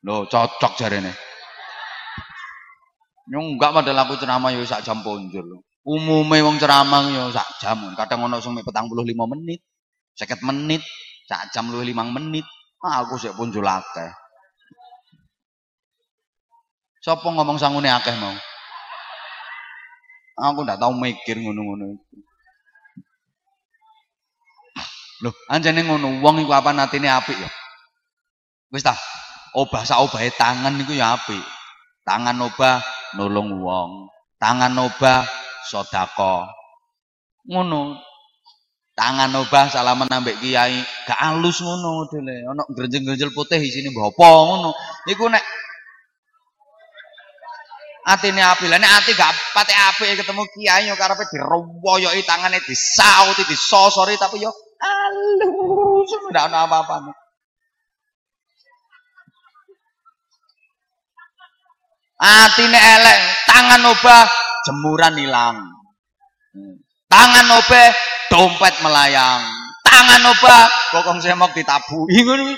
Loh, cocok jarene. Nyong enggak padahal aku ceramah yo sak jam ponjol. Umume wong ceramah yo sak jam. Kadang ono sing 45 menit, 50 menit, sak jam luwih 5 menit. Ah, aku sik ponjol akeh. Sopo ngomong sangune akeh mau? Aku ndak tahu mikir ngono-ngono iku. Loh, anjane ngono, wong iku apa natine apik ya? Wis ta, obah sak obahe tangan niku ya apik. Tangan obah nolong wong. Tangan obah sedekah. Ngono. Tangan obah salaman ambek kiai, gak alus ngono modele. Ono grenjel-grenjel putih isine mbok apa ngono. Iku nek atine api. Lah nek ati gak pate apik ketemu kiai yo karepe dirowoyoki tangane disauti disosori tapi yo halus ndak ono apa-apa. Atine elek, tangan obah jemuran hilang. Tangan obah dompet melayang. Tangan obah bokong semok ditabuhi ngono.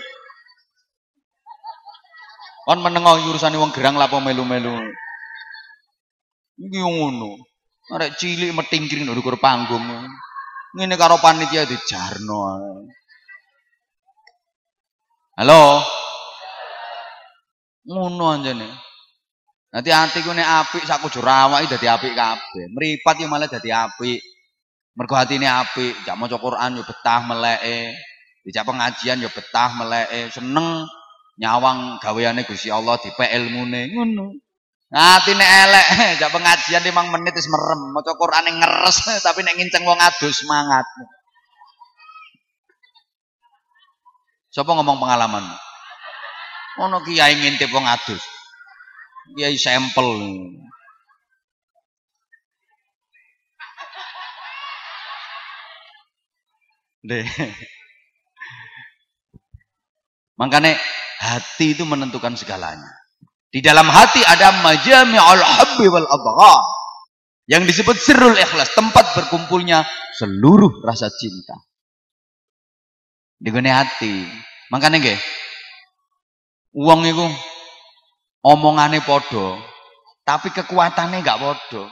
Kon menengo urusane wong gerang lapo melu-melu. Iki ngono. Arek cilik metingkring nduk panggung. Ngene karo panitia dijarno. Halo. Ngono anjene. Nanti hati ku nek apik sak kujur awake dadi apik kabeh. Mripat yo malah dadi apik. Mergo atine apik, jak maca Quran yo betah meleke. Dijak pengajian yo betah meleke, seneng nyawang gaweane Gusti Allah dipek ilmune ngono. Atine elek, jak pengajian 5 menit wis merem, maca Quran ngeres tapi nek nginceng wong adus semangat. Siapa ngomong pengalaman? Ono kiai ngintip wong adus. Kiai sampel. Deh. Makanya hati itu menentukan segalanya. Di dalam hati ada majami'ul habbi wal adghar. Yang disebut sirrul ikhlas, tempat berkumpulnya seluruh rasa cinta. Di hati. Makanya nggih. Uang itu omongane podo, tapi kekuatannya nggak podo.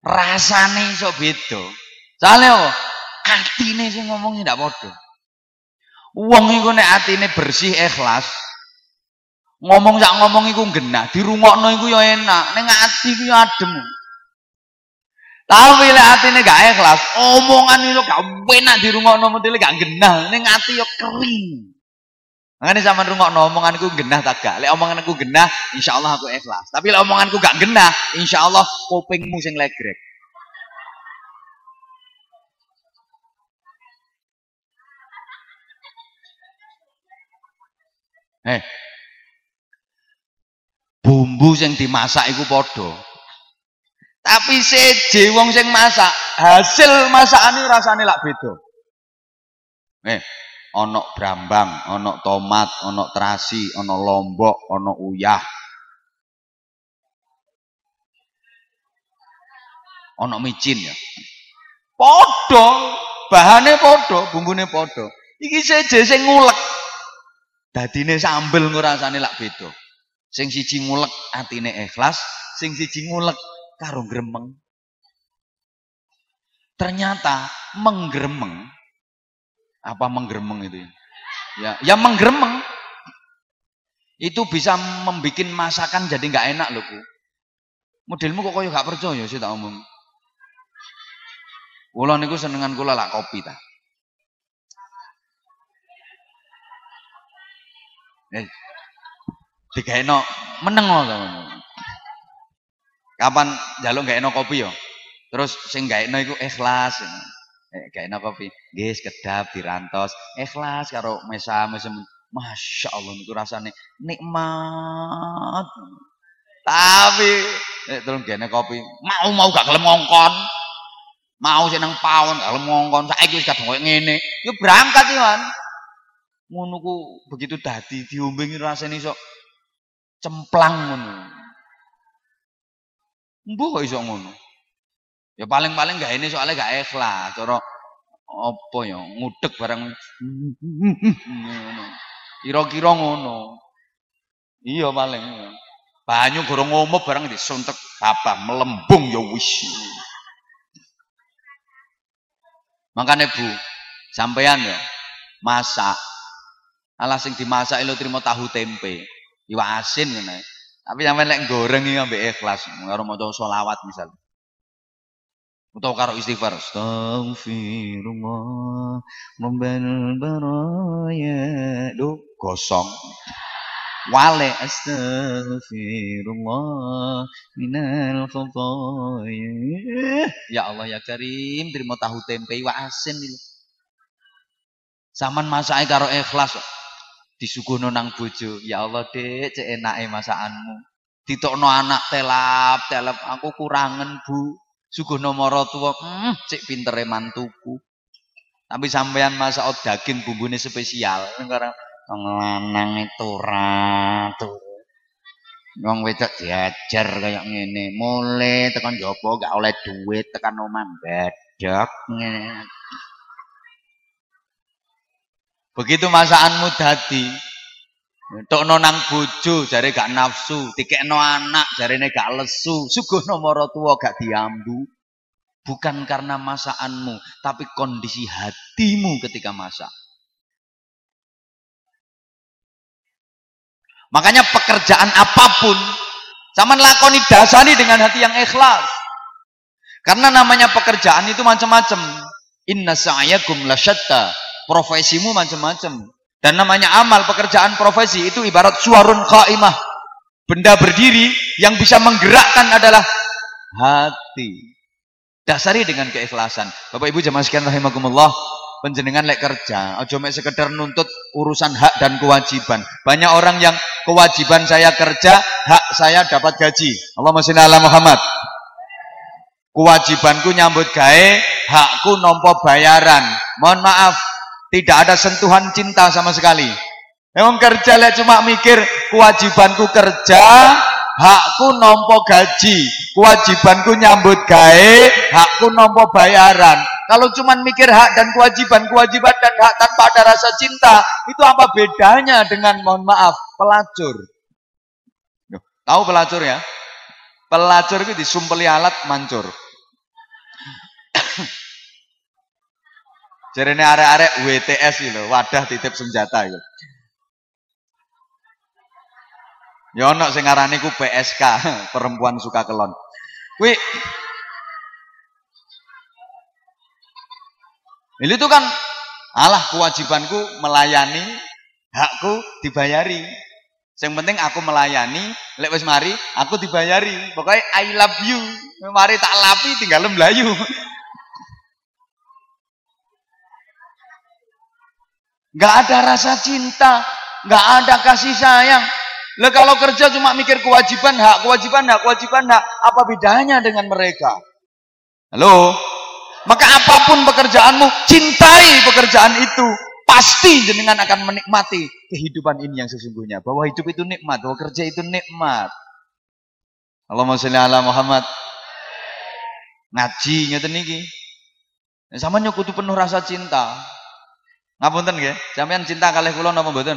Rasane iso beda. Soalnya oh, atine sing ngomongnya nggak podo. Uang itu nek atine bersih ikhlas, ngomong sak ngomong iku genah, dirungokno iku ya enak, ning ati iku ya adem. Tapi lek atine gak ikhlas, omongan itu gak enak dirungokno mesti gak genah, ning ati ya kering. Makanya sama rungokno omonganku genah tak gak. Lek omonganku genah, insya Allah aku ikhlas. Tapi lek omonganku gak genah, insya Allah kupingmu sing legrek. Eh, bumbu sing dimasak iku padha. Tapi seje wong sing masak, hasil masakane rasane lak beda. Eh, ana brambang, ana tomat, ana terasi, ana lombok, ana uyah. Ana micin ya. Padha, bahane padha, bumbune padha. Iki seje sing ngulek. Dadine sambel ngrasane lak beda. Sing siji ngulek atine ikhlas, sing siji ngulek karo gremeng. Ternyata menggremeng apa menggremeng itu ya ya menggremeng itu bisa membuat masakan jadi nggak enak loh bu modelmu kok kayak gak percaya sih tak umum Kula niku senengan kula lak kopi ta. Eh, digaeno meneng to. Kapan jaluk gak eno kopi yo? Terus sing gak eno iku ikhlas. Gak enak kopi. Nggih, kedap dirantos. Ikhlas karo mesa mesem. Masya Allah itu rasanya nikmat. Tapi eh, terus gak kopi. Mau mau gak kelem ngongkon. Mau sih nang pawon gak kelem ngongkon. Saiki wis kadung koyo ngene. Yo berangkat kan. Ngono ku begitu dadi diombe rasane iso cemplang ngono. Mbuh kok iso ngono. Ya paling-paling gak ini soalnya gak ikhlas. Cara apa ya ngudek barang. Kira-kira ngono. Iya paling. Banyu gorong ngomong barang disuntek apa melembung ya wis. Makanya Bu, sampean ya masak. Alah sing dimasak lo terima tahu tempe. Iwa asin ngene. Tapi sampean lek goreng iki ambek ikhlas karo maca selawat misal. Utawa karo istighfar. Astaghfirullah. Duh, gosong. Wale astaghfirullah minal khataya. Ya Allah ya Karim, terima tahu tempe wa asin iki. Saman masake karo ikhlas disuguhno nang bojo. Ya Allah, Dek, cek enake masakanmu. Ditokno anak telap, telap aku kurangen, Bu. Suguh nomor tua, hmm, cek pintere mantuku. Tapi sampean masak daging bumbune spesial. Sekarang lanang itu ratu. Wong wedok diajar kayak ngene. Mulai tekan jopo gak oleh duit, tekan omah bedok ngene. Begitu masakanmu dadi, Tokno nang bojo jare gak nafsu, dikekno anak jarene gak lesu, suguhno tua gak diambu. Bukan karena masakanmu, tapi kondisi hatimu ketika masak. Makanya pekerjaan apa pun, sama lakoni dasari dengan hati yang ikhlas. Karena namanya pekerjaan itu macam-macam. Inna sa'yakum lasyatta. Profesimu macam-macam. Dan namanya amal, pekerjaan profesi itu ibarat suarun qaimah. Benda berdiri yang bisa menggerakkan adalah hati. Dasari dengan keikhlasan. Bapak Ibu jamaah sekalian rahimakumullah, penjenengan lek kerja, ojo mek sekedar nuntut urusan hak dan kewajiban. Banyak orang yang kewajiban saya kerja, hak saya dapat gaji. Allahumma sholli ala Muhammad. Kewajibanku nyambut gawe, hakku nompo bayaran. Mohon maaf, tidak ada sentuhan cinta sama sekali. Memang kerja lihat cuma mikir kewajibanku kerja, hakku nompo gaji, kewajibanku nyambut gawe, hakku nompo bayaran. Kalau cuma mikir hak dan kewajiban, kewajiban dan hak tanpa ada rasa cinta, itu apa bedanya dengan mohon maaf pelacur? Tahu pelacur ya? Pelacur itu disumpeli alat mancur. Ini arek-arek WTS gitu, wadah titip senjata gitu. Ya ono sing ngarani ku PSK, perempuan suka kelon. Kuwi Ini tuh kan alah kewajibanku melayani, hakku dibayari. Yang penting aku melayani, lek wis mari aku dibayari. Pokoknya I love you. Mari tak lapi tinggal melayu. Gak ada rasa cinta, gak ada kasih sayang. Lah kalau kerja cuma mikir kewajiban hak, kewajiban hak, kewajiban hak, apa bedanya dengan mereka? Halo? Maka apa pun pekerjaanmu, cintai pekerjaan itu. Pasti jenengan akan menikmati kehidupan ini yang sesungguhnya. Bahwa hidup itu nikmat, bahwa kerja itu nikmat. Allahumma sholli ala Muhammad. Ngaji ngeten niki. Sama nyukutu penuh rasa cinta. Ngapunten nggih, sampean cinta kalih kula napa mboten?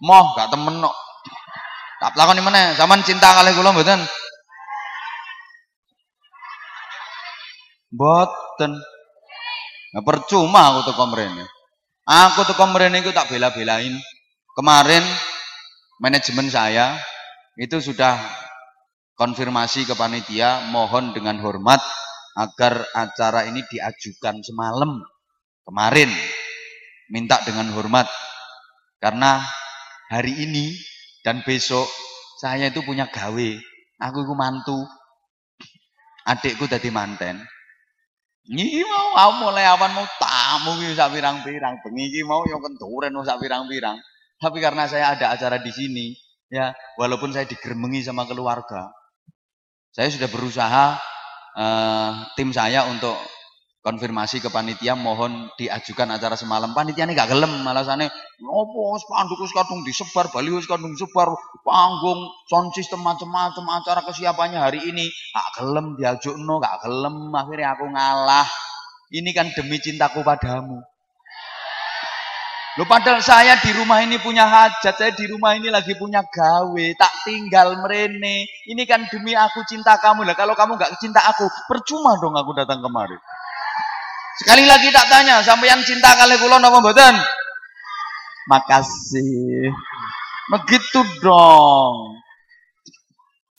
Moh gak temen kok. Tak lakoni meneh, sampean cinta kalih kula mboten? Mboten. Nah, percuma aku teko mrene. Aku teko mrene iku tak bela-belain. Kemarin manajemen saya itu sudah konfirmasi ke panitia mohon dengan hormat agar acara ini diajukan semalam kemarin. Minta dengan hormat karena hari ini dan besok saya itu punya gawe. Aku itu mantu. Adikku tadi manten. Ini mau aku mulai awan mau tamu iki sak pirang-pirang. Bengi iki mau yang kenturen sak pirang-pirang. Tapi karena saya ada acara di sini ya walaupun saya digermengi sama keluarga saya sudah berusaha uh, tim saya untuk konfirmasi ke panitia mohon diajukan acara semalam. Panitia ini gak gelem alasannya ngopo spanduk kadung disebar baliho kadung disebar panggung sound system macam-macam acara kesiapannya hari ini. Gak gelem diajuk no gak gelem akhirnya aku ngalah. Ini kan demi cintaku padamu Loh padahal saya di rumah ini punya hajat, saya di rumah ini lagi punya gawe, tak tinggal merene. Ini kan demi aku cinta kamu lah. Kalau kamu nggak cinta aku, percuma dong aku datang kemari. Sekali lagi tak tanya, sampeyan cinta kali kula napa mboten? Makasih. Begitu dong.